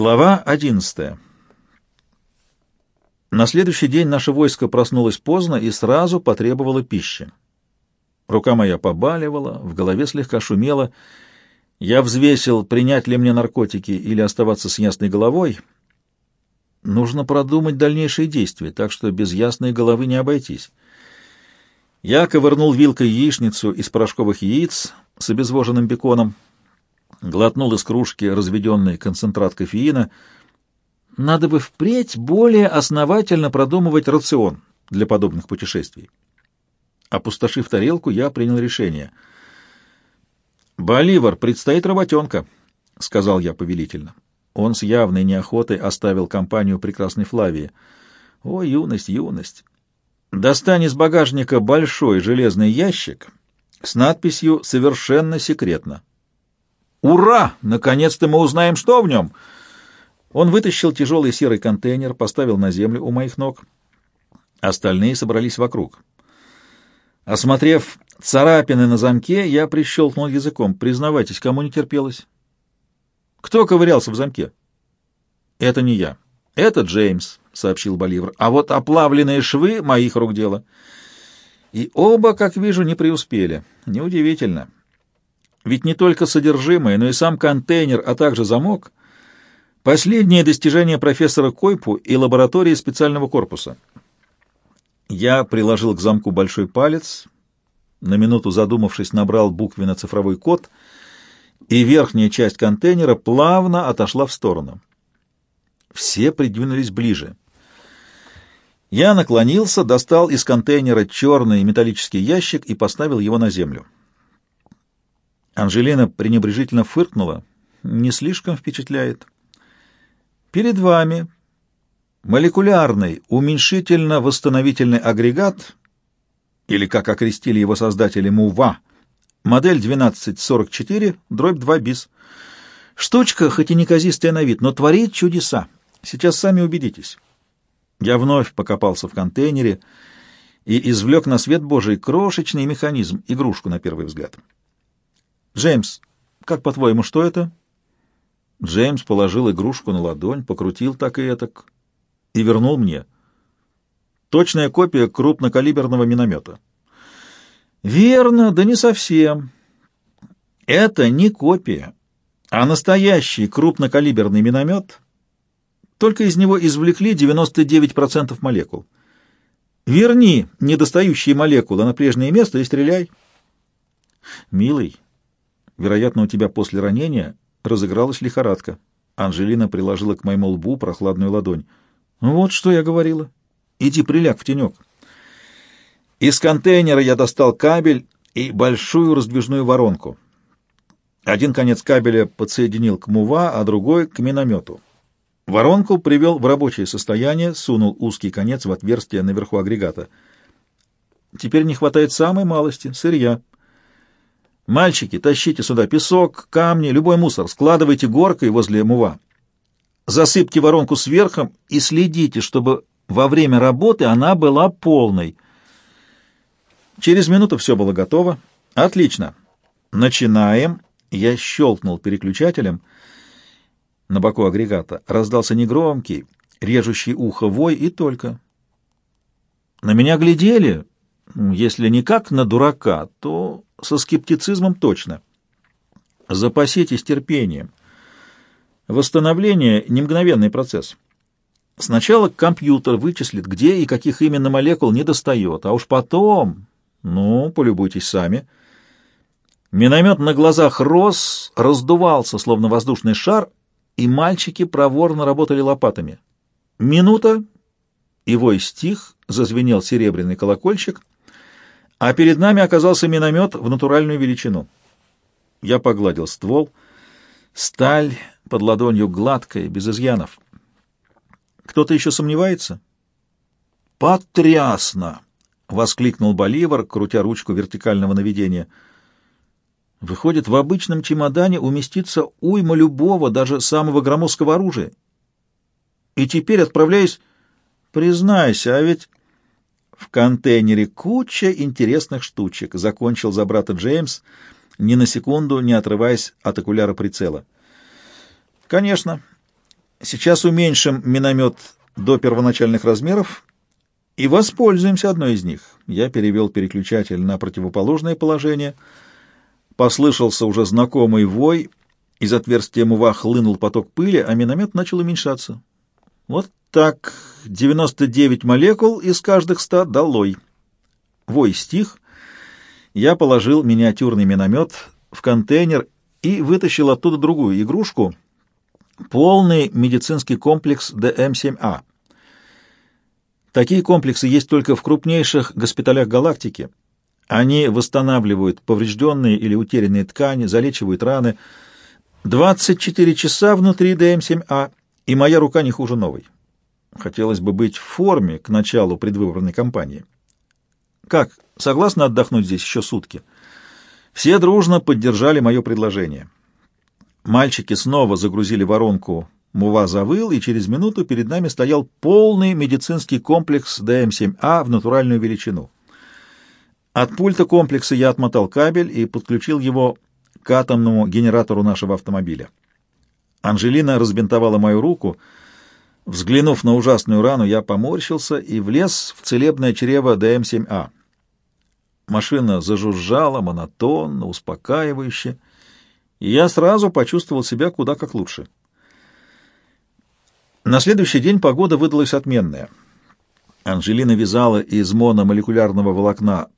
Глава 11. На следующий день наше войско проснулось поздно и сразу потребовало пищи. Рука моя побаливала, в голове слегка шумело. Я взвесил, принять ли мне наркотики или оставаться с ясной головой. Нужно продумать дальнейшие действия, так что без ясной головы не обойтись. Я ковырнул вилкой яичницу из порошковых яиц с обезвоженным беконом, глотнул из кружки разведенный концентрат кофеина. Надо бы впредь более основательно продумывать рацион для подобных путешествий. Опустошив тарелку, я принял решение. «Боливар, предстоит работенка», — сказал я повелительно. Он с явной неохотой оставил компанию прекрасной Флавии. «О, юность, юность!» «Достань из багажника большой железный ящик с надписью «Совершенно секретно». «Ура! Наконец-то мы узнаем, что в нем!» Он вытащил тяжелый серый контейнер, поставил на землю у моих ног. Остальные собрались вокруг. Осмотрев царапины на замке, я прищелкнул языком. Признавайтесь, кому не терпелось? Кто ковырялся в замке? Это не я. Это Джеймс, сообщил Боливар. А вот оплавленные швы — моих рук дело. И оба, как вижу, не преуспели. Неудивительно. Ведь не только содержимое, но и сам контейнер, а также замок — последнее достижение профессора Койпу и лаборатории специального корпуса. Я приложил к замку большой палец, на минуту задумавшись, набрал буквенно-цифровой код, и верхняя часть контейнера плавно отошла в сторону. Все придвинулись ближе. Я наклонился, достал из контейнера черный металлический ящик и поставил его на землю. Анжелина пренебрежительно фыркнула. Не слишком впечатляет. Перед вами молекулярный уменьшительно-восстановительный агрегат, или, как окрестили его создатели, МУВА, модель 1244, дробь 2 бис. Штучка, хоть и неказистая на вид, но творит чудеса. Сейчас сами убедитесь. Я вновь покопался в контейнере и извлек на свет Божий крошечный механизм, игрушку на первый взгляд. «Джеймс, как по-твоему, что это?» Джеймс положил игрушку на ладонь, покрутил так и этак и вернул мне. Точная копия крупнокалиберного миномета. «Верно, да не совсем. Это не копия, а настоящий крупнокалиберный миномет, только из него извлекли 99% молекул. Верни недостающие молекулы на прежнее место и стреляй». «Милый, вероятно, у тебя после ранения разыгралась лихорадка». Анжелина приложила к моему лбу прохладную ладонь. «Вот что я говорила. Иди приляг в тенек». Из контейнера я достал кабель и большую раздвижную воронку. Один конец кабеля подсоединил к МУВА, а другой — к миномету. Воронку привел в рабочее состояние, сунул узкий конец в отверстие наверху агрегата. Теперь не хватает самой малости — сырья. «Мальчики, тащите сюда песок, камни, любой мусор, складывайте горкой возле МУВА. Засыпьте воронку сверху и следите, чтобы во время работы она была полной». Через минуту все было готово. Отлично. Начинаем. Я щелкнул переключателем. На боку агрегата раздался негромкий, режущий ухо вой и только. На меня глядели, если не как на дурака, то со скептицизмом точно. Запаситесь терпением. Восстановление — не мгновенный процесс. Сначала компьютер вычислит, где и каких именно молекул не достает, а уж потом ну, полюбуйтесь сами. Миномет на глазах рос, раздувался, словно воздушный шар, и мальчики проворно работали лопатами. Минута, и вой стих, зазвенел серебряный колокольчик, а перед нами оказался миномет в натуральную величину. Я погладил ствол. Сталь под ладонью гладкая, без изъянов. Кто-то еще сомневается? Потрясно! — воскликнул Боливар, крутя ручку вертикального наведения. «Выходит, в обычном чемодане уместится уйма любого, даже самого громоздкого оружия. И теперь отправляюсь... Признайся, а ведь в контейнере куча интересных штучек», — закончил за брата Джеймс, ни на секунду не отрываясь от окуляра прицела. «Конечно. Сейчас уменьшим миномет до первоначальных размеров и воспользуемся одной из них. Я перевел переключатель на противоположное положение. Послышался уже знакомый вой, из отверстия мува хлынул поток пыли, а миномет начал уменьшаться. Вот так, 99 молекул из каждых ста долой. Вой стих. Я положил миниатюрный миномет в контейнер и вытащил оттуда другую игрушку — полный медицинский комплекс ДМ-7А. Такие комплексы есть только в крупнейших госпиталях галактики. Они восстанавливают поврежденные или утерянные ткани, залечивают раны. 24 часа внутри ДМ-7А, и моя рука не хуже новой. Хотелось бы быть в форме к началу предвыборной кампании. Как, согласны отдохнуть здесь еще сутки? Все дружно поддержали мое предложение. Мальчики снова загрузили воронку Мува завыл, и через минуту перед нами стоял полный медицинский комплекс ДМ-7А в натуральную величину. От пульта комплекса я отмотал кабель и подключил его к атомному генератору нашего автомобиля. Анжелина разбинтовала мою руку. Взглянув на ужасную рану, я поморщился и влез в целебное чрево ДМ-7А. Машина зажужжала монотонно, успокаивающе, и я сразу почувствовал себя куда как лучше. На следующий день погода выдалась отменная. Анжелина вязала из мономолекулярного волокна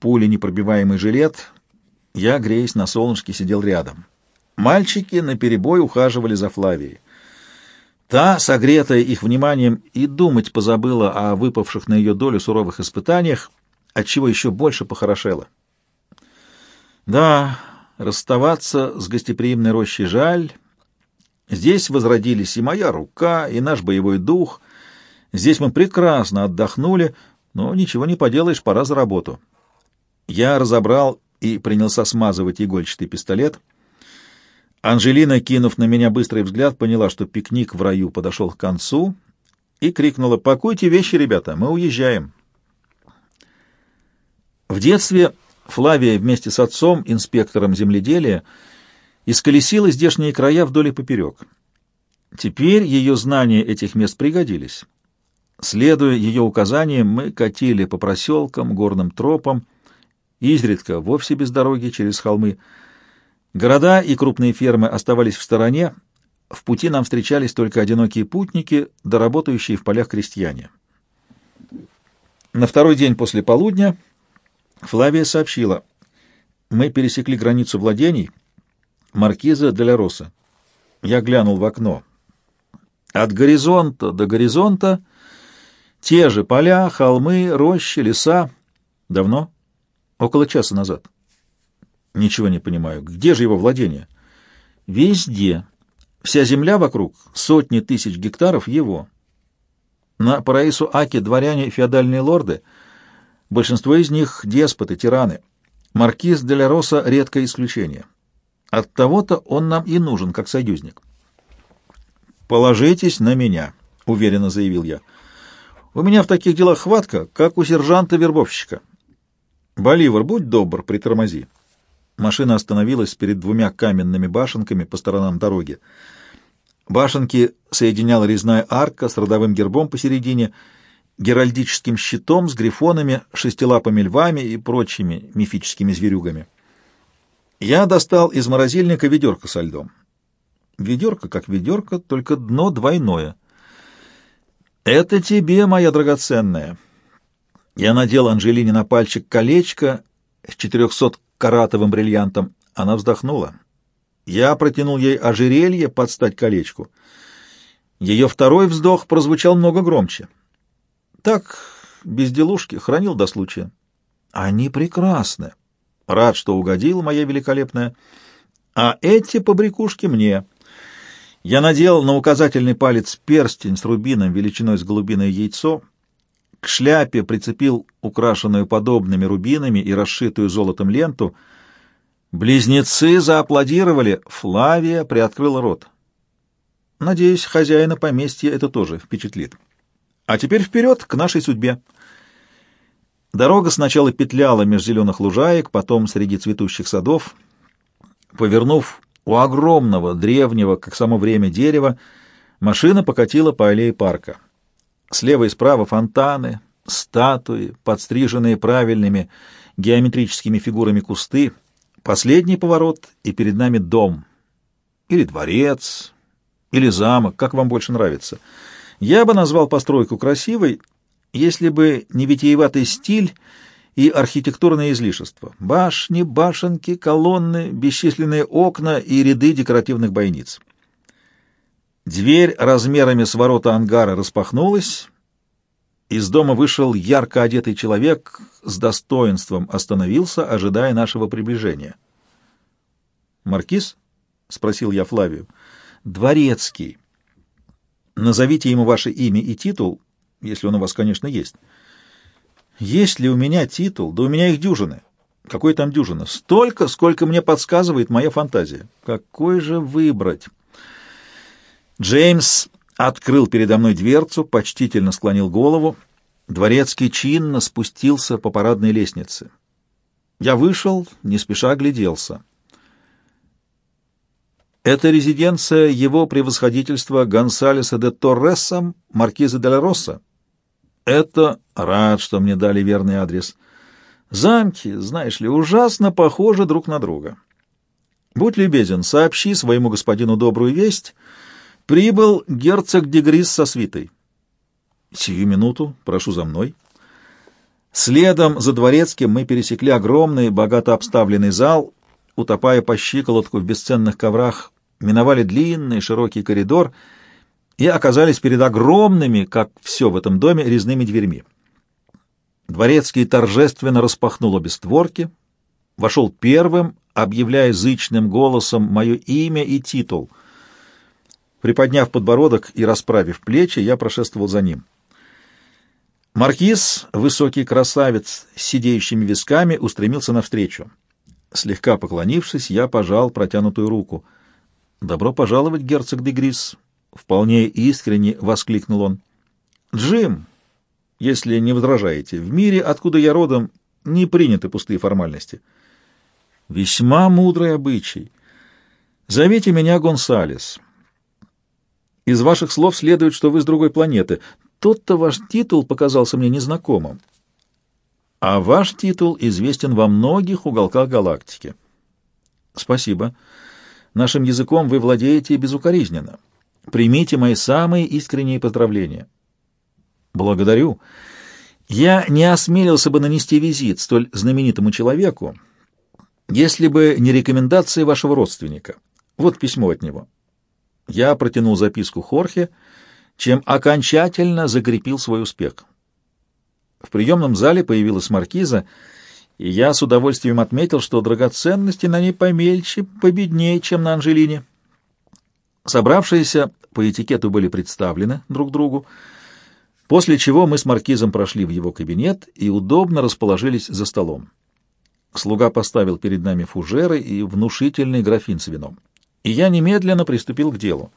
пули непробиваемый жилет. Я, греясь на солнышке, сидел рядом. Мальчики наперебой ухаживали за Флавией. Та, согретая их вниманием, и думать позабыла о выпавших на ее долю суровых испытаниях, отчего еще больше похорошела. Да, расставаться с гостеприимной рощей жаль, Здесь возродились и моя рука, и наш боевой дух. Здесь мы прекрасно отдохнули, но ничего не поделаешь, пора за работу. Я разобрал и принялся смазывать игольчатый пистолет. Анжелина, кинув на меня быстрый взгляд, поняла, что пикник в раю подошел к концу, и крикнула «Пакуйте вещи, ребята, мы уезжаем». В детстве Флавия вместе с отцом, инспектором земледелия, исколесила здешние края вдоль и поперек. Теперь ее знания этих мест пригодились. Следуя ее указаниям, мы катили по проселкам, горным тропам, изредка вовсе без дороги через холмы. Города и крупные фермы оставались в стороне, в пути нам встречались только одинокие путники, да работающие в полях крестьяне. На второй день после полудня Флавия сообщила, мы пересекли границу владений — маркиза де ля Роса. Я глянул в окно. От горизонта до горизонта те же поля, холмы, рощи, леса. Давно? Около часа назад. Ничего не понимаю. Где же его владение? Везде. Вся земля вокруг, сотни тысяч гектаров его. На Параису Аки дворяне и феодальные лорды, большинство из них деспоты, тираны. Маркиз де ля Роса — редкое исключение. От того-то он нам и нужен, как союзник. «Положитесь на меня», — уверенно заявил я. «У меня в таких делах хватка, как у сержанта-вербовщика». «Боливар, будь добр, притормози». Машина остановилась перед двумя каменными башенками по сторонам дороги. Башенки соединяла резная арка с родовым гербом посередине, геральдическим щитом с грифонами, шестилапыми львами и прочими мифическими зверюгами. Я достал из морозильника ведерко со льдом. Ведерко как ведерко, только дно двойное. «Это тебе, моя драгоценная!» Я надел Анжелине на пальчик колечко с четырехсот-каратовым бриллиантом. Она вздохнула. Я протянул ей ожерелье под стать колечку. Ее второй вздох прозвучал много громче. Так, безделушки, хранил до случая. Они прекрасны. Рад, что угодил, моя великолепная. А эти побрякушки мне. Я надел на указательный палец перстень с рубином величиной с голубиное яйцо, к шляпе прицепил украшенную подобными рубинами и расшитую золотом ленту. Близнецы зааплодировали, Флавия приоткрыла рот. Надеюсь, хозяина поместья это тоже впечатлит. А теперь вперед к нашей судьбе. Дорога сначала петляла меж зеленых лужаек, потом среди цветущих садов. Повернув у огромного, древнего, как само время, дерева, Машина покатила по аллее парка. Слева и справа фонтаны, статуи, подстриженные правильными геометрическими фигурами кусты. Последний поворот, и перед нами дом. Или дворец, или замок, как вам больше нравится. Я бы назвал постройку красивой, если бы не витиеватый стиль и архитектурное излишество. Башни, башенки, колонны, бесчисленные окна и ряды декоративных бойниц. Дверь размерами с ворота ангара распахнулась. Из дома вышел ярко одетый человек, с достоинством остановился, ожидая нашего приближения. «Маркиз?» — спросил я Флавию. «Дворецкий. Назовите ему ваше имя и титул, если он у вас, конечно, есть». «Есть ли у меня титул? Да у меня их дюжины». «Какой там дюжина? Столько, сколько мне подсказывает моя фантазия. Какой же выбрать?» Джеймс открыл передо мной дверцу, почтительно склонил голову. Дворецкий чинно спустился по парадной лестнице. Я вышел, не спеша огляделся. Это резиденция его превосходительства Гонсалеса де Торреса, маркиза де ла Росса. Это рад, что мне дали верный адрес. Замки, знаешь ли, ужасно похожи друг на друга. Будь любезен, сообщи своему господину добрую весть — Прибыл герцог Дегрис со свитой. Сию минуту, прошу за мной. Следом за дворецким мы пересекли огромный, богато обставленный зал, утопая по щиколотку в бесценных коврах, миновали длинный широкий коридор и оказались перед огромными, как все в этом доме, резными дверьми. Дворецкий торжественно распахнул обе створки, вошел первым, объявляя зычным голосом мое имя и титул — Приподняв подбородок и расправив плечи, я прошествовал за ним. Маркиз, высокий красавец с сидеющими висками, устремился навстречу. Слегка поклонившись, я пожал протянутую руку. «Добро пожаловать, герцог де Грис!» — вполне искренне воскликнул он. «Джим, если не возражаете, в мире, откуда я родом, не приняты пустые формальности». «Весьма мудрый обычай. Зовите меня Гонсалес». Из ваших слов следует, что вы с другой планеты. Тот-то ваш титул показался мне незнакомым. А ваш титул известен во многих уголках галактики. Спасибо. Нашим языком вы владеете безукоризненно. Примите мои самые искренние поздравления. Благодарю. Я не осмелился бы нанести визит столь знаменитому человеку, если бы не рекомендации вашего родственника. Вот письмо от него. Я протянул записку Хорхе, чем окончательно закрепил свой успех. В приемном зале появилась маркиза, и я с удовольствием отметил, что драгоценности на ней помельче, победнее, чем на Анжелине. Собравшиеся по этикету были представлены друг другу, после чего мы с маркизом прошли в его кабинет и удобно расположились за столом. Слуга поставил перед нами фужеры и внушительный графин с вином и я немедленно приступил к делу.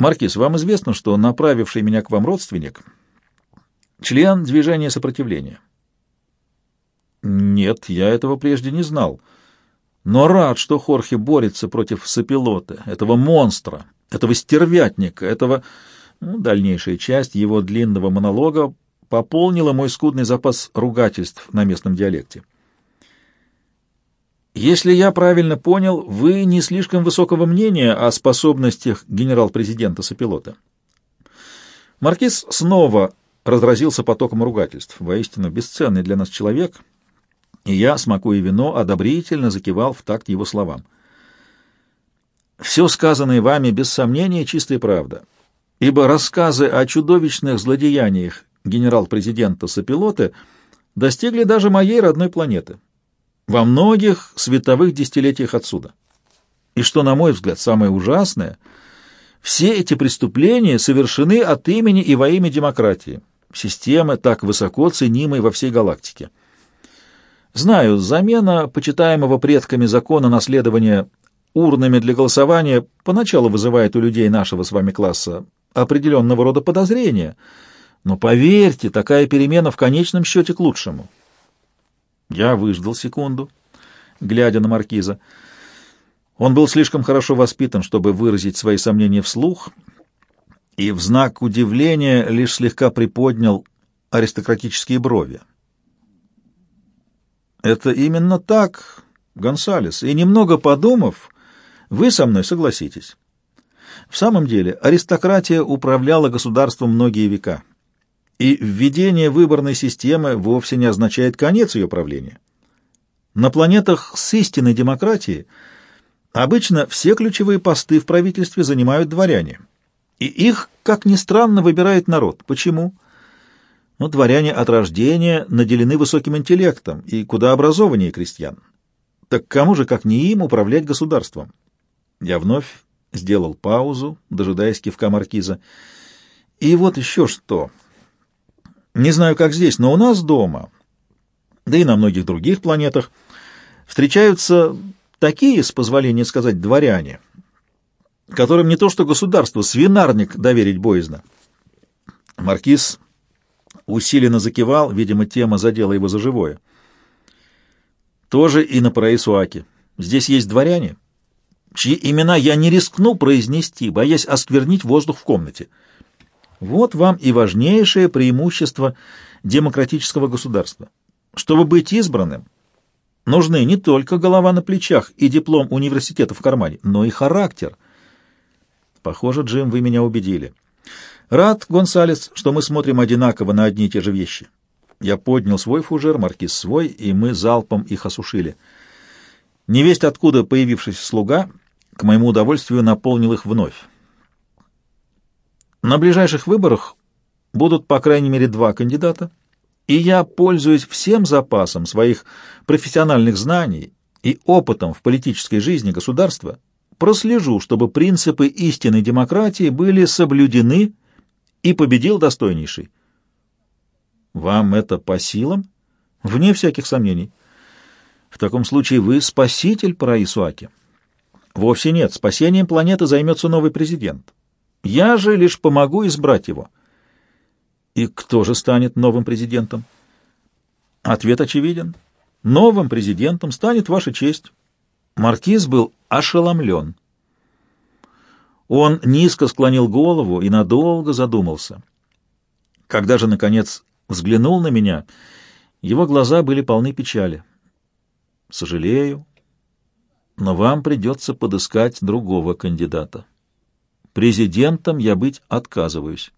«Маркиз, вам известно, что направивший меня к вам родственник — член движения сопротивления?» «Нет, я этого прежде не знал. Но рад, что Хорхе борется против сопилота, этого монстра, этого стервятника, этого...» ну, Дальнейшая часть его длинного монолога пополнила мой скудный запас ругательств на местном диалекте. Если я правильно понял, вы не слишком высокого мнения о способностях генерал-президента Сопилота. Маркиз снова разразился потоком ругательств. Воистину бесценный для нас человек, и я, смакуя вино, одобрительно закивал в такт его словам. Все сказанное вами, без сомнения, чистая правда, ибо рассказы о чудовищных злодеяниях генерал-президента Сопилоты достигли даже моей родной планеты во многих световых десятилетиях отсюда. И что, на мой взгляд, самое ужасное, все эти преступления совершены от имени и во имя демократии, системы, так высоко ценимой во всей галактике. Знаю, замена почитаемого предками закона наследования урнами для голосования поначалу вызывает у людей нашего с вами класса определенного рода подозрения, но поверьте, такая перемена в конечном счете к лучшему. Я выждал секунду, глядя на маркиза. Он был слишком хорошо воспитан, чтобы выразить свои сомнения вслух, и в знак удивления лишь слегка приподнял аристократические брови. «Это именно так, Гонсалес, и немного подумав, вы со мной согласитесь. В самом деле аристократия управляла государством многие века, и введение выборной системы вовсе не означает конец ее правления. На планетах с истинной демократией – Обычно все ключевые посты в правительстве занимают дворяне. И их, как ни странно, выбирает народ. Почему? Ну, дворяне от рождения наделены высоким интеллектом и куда образованнее крестьян. Так кому же, как не им, управлять государством? Я вновь сделал паузу, дожидаясь кивка маркиза. И вот еще что. Не знаю, как здесь, но у нас дома, да и на многих других планетах, встречаются такие, с позволения сказать, дворяне, которым не то что государство, свинарник доверить боязно. Маркиз усиленно закивал, видимо, тема задела его за живое. Тоже и на Параисуаке. Здесь есть дворяне, чьи имена я не рискну произнести, боясь осквернить воздух в комнате. Вот вам и важнейшее преимущество демократического государства. Чтобы быть избранным, Нужны не только голова на плечах и диплом университета в кармане, но и характер. Похоже, Джим, вы меня убедили. Рад, Гонсалес, что мы смотрим одинаково на одни и те же вещи. Я поднял свой фужер, маркиз свой, и мы залпом их осушили. Невесть откуда появившийся слуга, к моему удовольствию, наполнил их вновь. На ближайших выборах будут, по крайней мере, два кандидата — и я пользуюсь всем запасом своих профессиональных знаний и опытом в политической жизни государства, прослежу, чтобы принципы истинной демократии были соблюдены и победил достойнейший. Вам это по силам? Вне всяких сомнений. В таком случае вы спаситель Параисуаки. Вовсе нет, спасением планеты займется новый президент. Я же лишь помогу избрать его. И кто же станет новым президентом? Ответ очевиден. Новым президентом станет ваша честь. Маркиз был ошеломлен. Он низко склонил голову и надолго задумался. Когда же, наконец, взглянул на меня, его глаза были полны печали. «Сожалею, но вам придется подыскать другого кандидата. Президентом я быть отказываюсь».